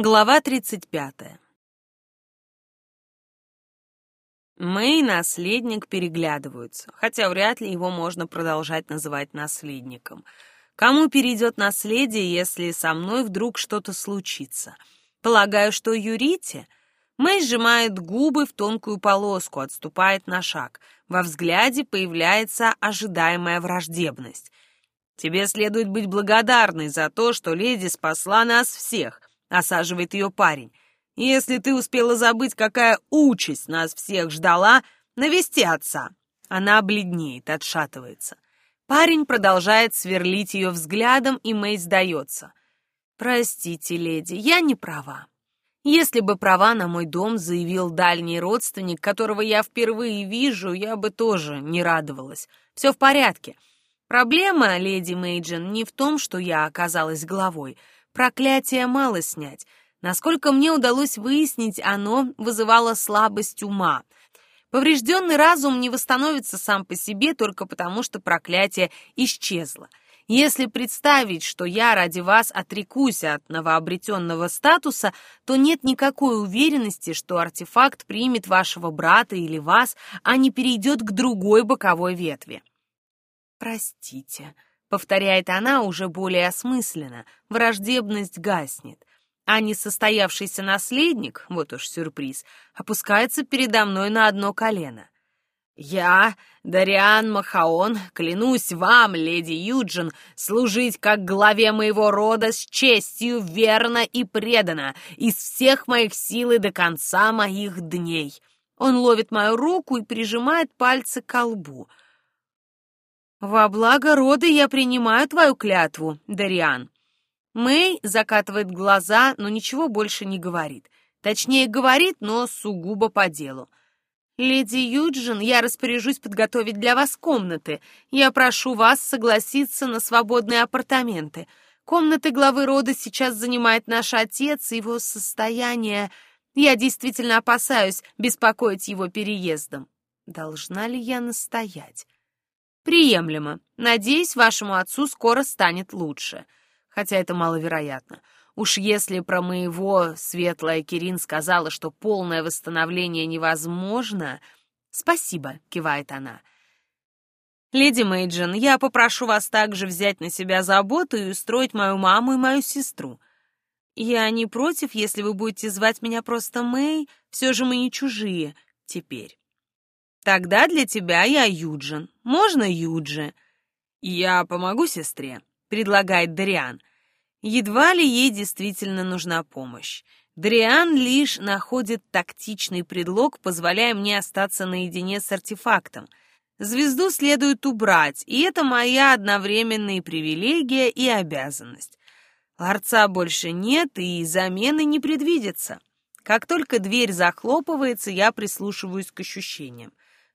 Глава 35. Мэй и наследник переглядываются, хотя вряд ли его можно продолжать называть наследником. Кому перейдет наследие, если со мной вдруг что-то случится? Полагаю, что Юрите? Мэй сжимает губы в тонкую полоску, отступает на шаг. Во взгляде появляется ожидаемая враждебность. Тебе следует быть благодарной за то, что леди спасла нас всех. — осаживает ее парень. «Если ты успела забыть, какая участь нас всех ждала, навести отца». Она бледнеет, отшатывается. Парень продолжает сверлить ее взглядом, и Мэй сдается. «Простите, леди, я не права. Если бы права на мой дом заявил дальний родственник, которого я впервые вижу, я бы тоже не радовалась. Все в порядке. Проблема, леди Мейджин, не в том, что я оказалась главой — Проклятие мало снять. Насколько мне удалось выяснить, оно вызывало слабость ума. Поврежденный разум не восстановится сам по себе только потому, что проклятие исчезло. Если представить, что я ради вас отрекусь от новообретенного статуса, то нет никакой уверенности, что артефакт примет вашего брата или вас, а не перейдет к другой боковой ветви. Простите, Повторяет она уже более осмысленно, враждебность гаснет. А несостоявшийся наследник, вот уж сюрприз, опускается передо мной на одно колено. «Я, Дариан Махаон, клянусь вам, леди Юджин, служить как главе моего рода с честью, верно и преданно, из всех моих сил и до конца моих дней». Он ловит мою руку и прижимает пальцы к лбу — «Во благо рода я принимаю твою клятву, Дариан». Мэй закатывает глаза, но ничего больше не говорит. Точнее, говорит, но сугубо по делу. «Леди Юджин, я распоряжусь подготовить для вас комнаты. Я прошу вас согласиться на свободные апартаменты. Комнаты главы рода сейчас занимает наш отец, его состояние... Я действительно опасаюсь беспокоить его переездом. Должна ли я настоять?» Приемлемо. Надеюсь, вашему отцу скоро станет лучше. Хотя это маловероятно. Уж если про моего светлая Кирин сказала, что полное восстановление невозможно... Спасибо, кивает она. Леди Мейджин, я попрошу вас также взять на себя заботу и устроить мою маму и мою сестру. Я не против, если вы будете звать меня просто Мэй, все же мы не чужие теперь. Тогда для тебя я Юджин. Можно Юджи? Я помогу сестре, предлагает Дриан. Едва ли ей действительно нужна помощь. Дриан лишь находит тактичный предлог, позволяя мне остаться наедине с артефактом. Звезду следует убрать, и это моя одновременная привилегия и обязанность. Ларца больше нет, и замены не предвидится. Как только дверь захлопывается, я прислушиваюсь к ощущениям.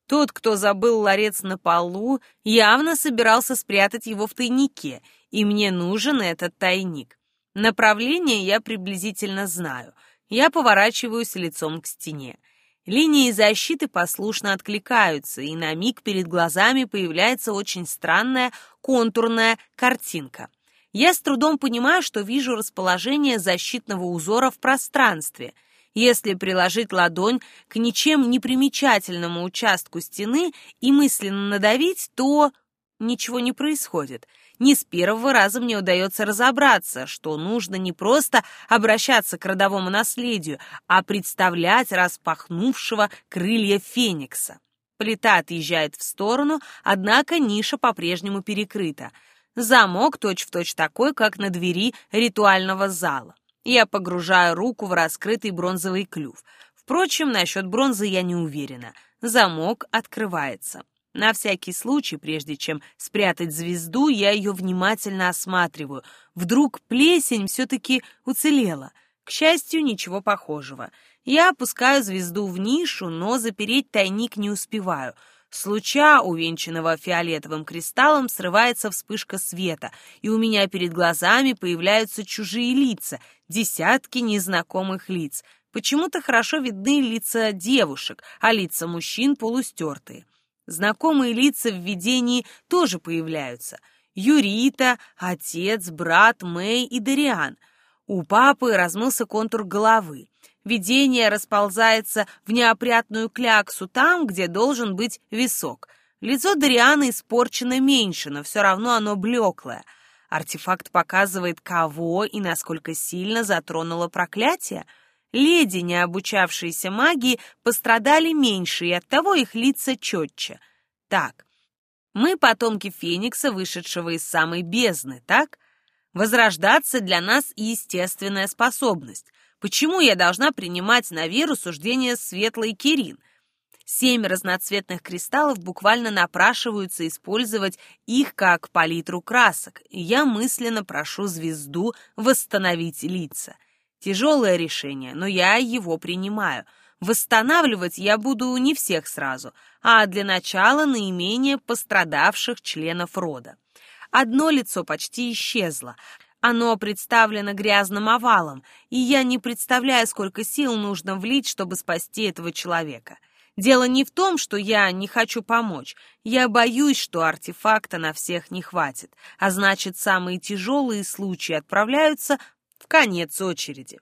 Тот, кто забыл ларец на полу, явно собирался спрятать его в тайнике, и мне нужен этот тайник. Направление я приблизительно знаю. Я поворачиваюсь лицом к стене. Линии защиты послушно откликаются, и на миг перед глазами появляется очень странная контурная картинка. Я с трудом понимаю, что вижу расположение защитного узора в пространстве — если приложить ладонь к ничем не примечательному участку стены и мысленно надавить, то ничего не происходит. Ни с первого раза мне удается разобраться, что нужно не просто обращаться к родовому наследию, а представлять распахнувшего крылья феникса. Плита отъезжает в сторону, однако ниша по-прежнему перекрыта. Замок точь-в-точь точь такой, как на двери ритуального зала. Я погружаю руку в раскрытый бронзовый клюв. Впрочем, насчет бронзы я не уверена. Замок открывается. На всякий случай, прежде чем спрятать звезду, я ее внимательно осматриваю. Вдруг плесень все-таки уцелела. К счастью, ничего похожего. Я опускаю звезду в нишу, но запереть тайник не успеваю — с луча, увенчанного фиолетовым кристаллом, срывается вспышка света, и у меня перед глазами появляются чужие лица, десятки незнакомых лиц. Почему-то хорошо видны лица девушек, а лица мужчин полустертые. Знакомые лица в видении тоже появляются. Юрита, отец, брат, Мэй и Дариан. У папы размылся контур головы. Видение расползается в неопрятную кляксу там, где должен быть висок. Лицо Дарианы испорчено меньше, но все равно оно блеклое. Артефакт показывает, кого и насколько сильно затронуло проклятие. Леди, не обучавшиеся магии, пострадали меньше, и оттого их лица четче. Так, мы потомки Феникса, вышедшего из самой бездны, так? Возрождаться для нас естественная способность. Почему я должна принимать на веру суждения Светлой Кирин? Семь разноцветных кристаллов буквально напрашиваются использовать их как палитру красок, и я мысленно прошу звезду восстановить лица. Тяжелое решение, но я его принимаю. Восстанавливать я буду не всех сразу, а для начала наименее пострадавших членов рода. Одно лицо почти исчезло, оно представлено грязным овалом, и я не представляю, сколько сил нужно влить, чтобы спасти этого человека. Дело не в том, что я не хочу помочь. Я боюсь, что артефакта на всех не хватит, а значит, самые тяжелые случаи отправляются в конец очереди.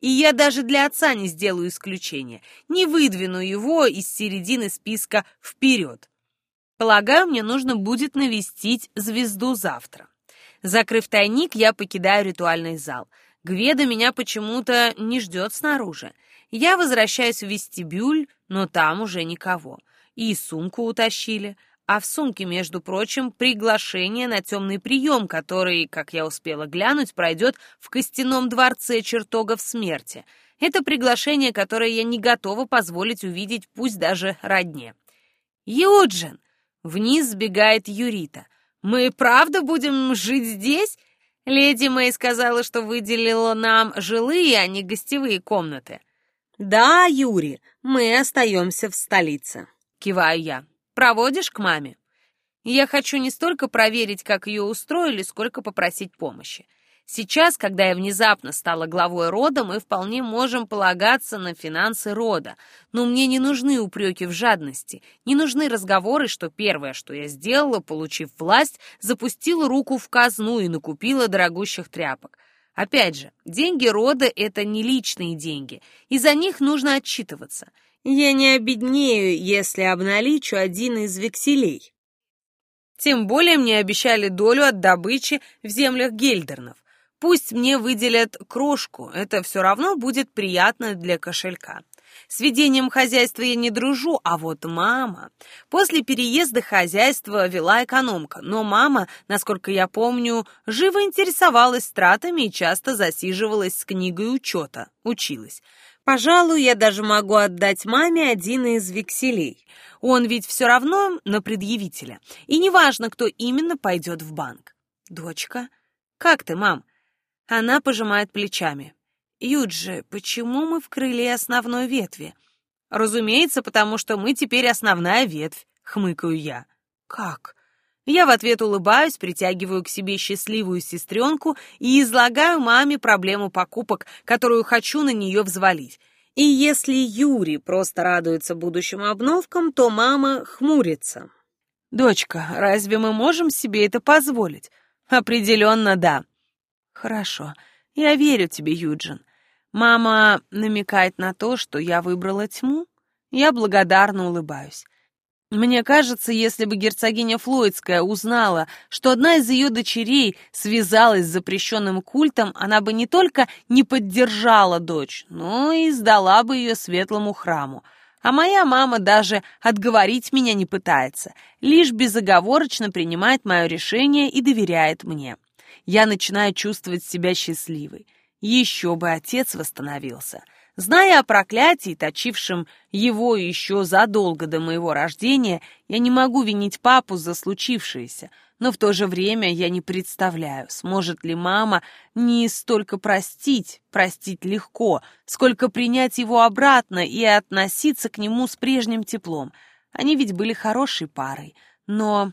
И я даже для отца не сделаю исключения, не выдвину его из середины списка вперед. Полагаю, мне нужно будет навестить звезду завтра. Закрыв тайник, я покидаю ритуальный зал. Гведа меня почему-то не ждет снаружи. Я возвращаюсь в вестибюль, но там уже никого. И сумку утащили. А в сумке, между прочим, приглашение на темный прием, который, как я успела глянуть, пройдет в костяном дворце чертогов смерти. Это приглашение, которое я не готова позволить увидеть, пусть даже родне. «Юджин!» Вниз сбегает Юрита. «Мы правда будем жить здесь?» Леди Мэй сказала, что выделила нам жилые, а не гостевые комнаты. «Да, Юри, мы остаемся в столице», — киваю я. «Проводишь к маме?» Я хочу не столько проверить, как ее устроили, сколько попросить помощи. Сейчас, когда я внезапно стала главой рода, мы вполне можем полагаться на финансы рода. Но мне не нужны упреки в жадности, не нужны разговоры, что первое, что я сделала, получив власть, запустила руку в казну и накупила дорогущих тряпок. Опять же, деньги рода — это не личные деньги, и за них нужно отчитываться. Я не обеднею, если обналичу один из векселей. Тем более мне обещали долю от добычи в землях Гельдернов. Пусть мне выделят крошку, это все равно будет приятно для кошелька. С ведением хозяйства я не дружу, а вот мама... После переезда хозяйство вела экономка, но мама, насколько я помню, живо интересовалась стратами и часто засиживалась с книгой учета, училась. Пожалуй, я даже могу отдать маме один из векселей. Он ведь все равно на предъявителя. И неважно, кто именно пойдет в банк. Дочка, как ты, мам? Она пожимает плечами. «Юджи, почему мы в крыле основной ветви?» «Разумеется, потому что мы теперь основная ветвь», — хмыкаю я. «Как?» Я в ответ улыбаюсь, притягиваю к себе счастливую сестренку и излагаю маме проблему покупок, которую хочу на нее взвалить. И если Юрий просто радуется будущим обновкам, то мама хмурится. «Дочка, разве мы можем себе это позволить?» «Определенно да. «Хорошо, я верю тебе, Юджин. Мама намекает на то, что я выбрала тьму. Я благодарно улыбаюсь. Мне кажется, если бы герцогиня Флойдская узнала, что одна из ее дочерей связалась с запрещенным культом, она бы не только не поддержала дочь, но и сдала бы ее светлому храму. А моя мама даже отговорить меня не пытается, лишь безоговорочно принимает мое решение и доверяет мне я начинаю чувствовать себя счастливой. Еще бы отец восстановился. Зная о проклятии, точившем его еще задолго до моего рождения, я не могу винить папу за случившееся, но в то же время я не представляю, сможет ли мама не столько простить, простить легко, сколько принять его обратно и относиться к нему с прежним теплом. Они ведь были хорошей парой, но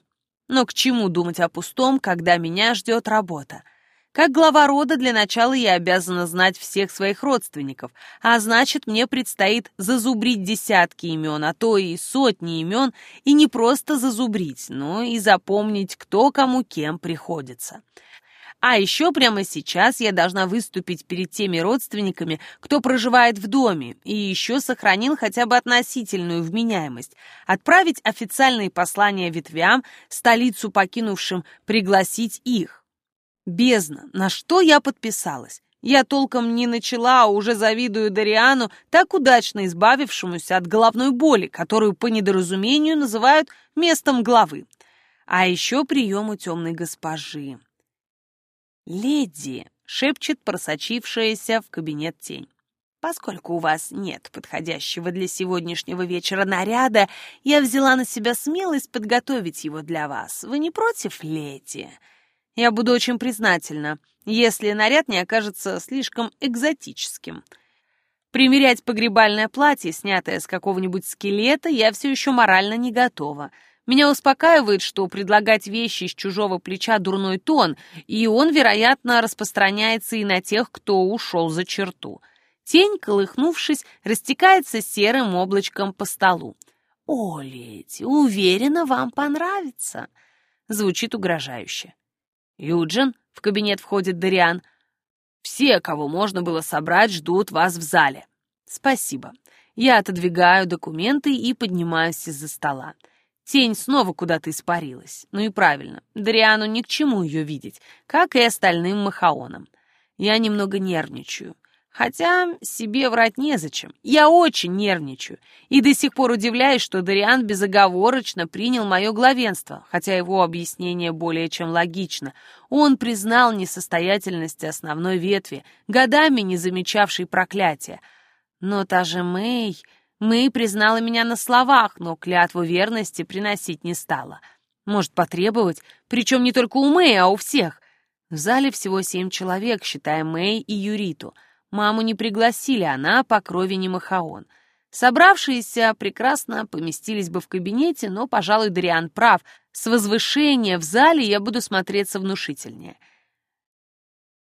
но к чему думать о пустом, когда меня ждет работа? Как глава рода для начала я обязана знать всех своих родственников, а значит, мне предстоит зазубрить десятки имен, а то и сотни имен, и не просто зазубрить, но и запомнить, кто кому кем приходится. А еще прямо сейчас я должна выступить перед теми родственниками, кто проживает в доме и еще сохранил хотя бы относительную вменяемость, отправить официальные послания ветвям, столицу покинувшим, пригласить их. Бездна, на что я подписалась? Я толком не начала, а уже завидую Дариану, так удачно избавившемуся от головной боли, которую по недоразумению называют местом главы. А еще прием у темной госпожи. «Леди!» — шепчет просочившаяся в кабинет тень. «Поскольку у вас нет подходящего для сегодняшнего вечера наряда, я взяла на себя смелость подготовить его для вас. Вы не против, леди?» Я буду очень признательна, если наряд не окажется слишком экзотическим. Примерять погребальное платье, снятое с какого-нибудь скелета, я все еще морально не готова — меня успокаивает, что предлагать вещи с чужого плеча дурной тон, и он, вероятно, распространяется и на тех, кто ушел за черту. Тень, колыхнувшись, растекается серым облачком по столу. «О, леди, уверена, вам понравится!» Звучит угрожающе. «Юджин», — в кабинет входит Дариан, — «все, кого можно было собрать, ждут вас в зале». «Спасибо». Я отодвигаю документы и поднимаюсь из-за стола. Тень снова куда-то испарилась. Ну и правильно, Дариану ни к чему ее видеть, как и остальным махаонам. Я немного нервничаю. Хотя себе врать незачем. Я очень нервничаю. И до сих пор удивляюсь, что Дариан безоговорочно принял мое главенство, хотя его объяснение более чем логично. Он признал несостоятельность основной ветви, годами не замечавшей проклятия. Но та же Мэй... Мэй признала меня на словах, но клятву верности приносить не стала. Может, потребовать, причем не только у Мэй, а у всех. В зале всего семь человек, считая Мэй и Юриту. Маму не пригласили, она по крови не Махаон. Собравшиеся прекрасно поместились бы в кабинете, но, пожалуй, Дариан прав. С возвышения в зале я буду смотреться внушительнее.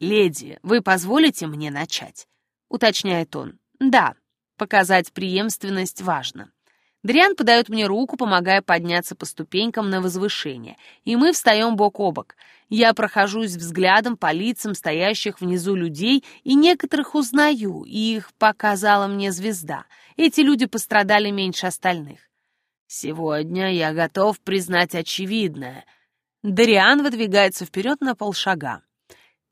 «Леди, вы позволите мне начать?» — уточняет он. «Да», Показать преемственность важно. Дриан подает мне руку, помогая подняться по ступенькам на возвышение, и мы встаем бок о бок. Я прохожусь взглядом по лицам стоящих внизу людей, и некоторых узнаю, их показала мне звезда. Эти люди пострадали меньше остальных. Сегодня я готов признать очевидное. Дариан выдвигается вперед на полшага.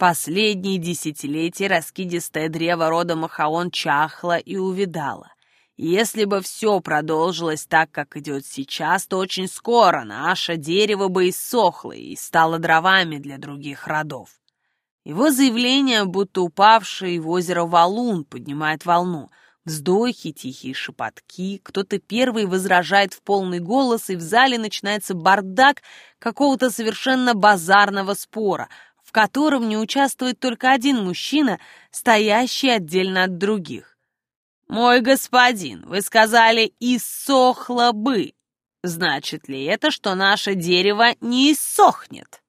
Последние десятилетия раскидистое древо рода Махаон чахло и увидало. Если бы все продолжилось так, как идет сейчас, то очень скоро наше дерево бы иссохло и стало дровами для других родов. Его заявление, будто упавший в озеро валун, поднимает волну. Вздохи, тихие шепотки, кто-то первый возражает в полный голос, и в зале начинается бардак какого-то совершенно базарного спора — в котором не участвует только один мужчина, стоящий отдельно от других. «Мой господин, вы сказали, иссохло бы. Значит ли это, что наше дерево не иссохнет?»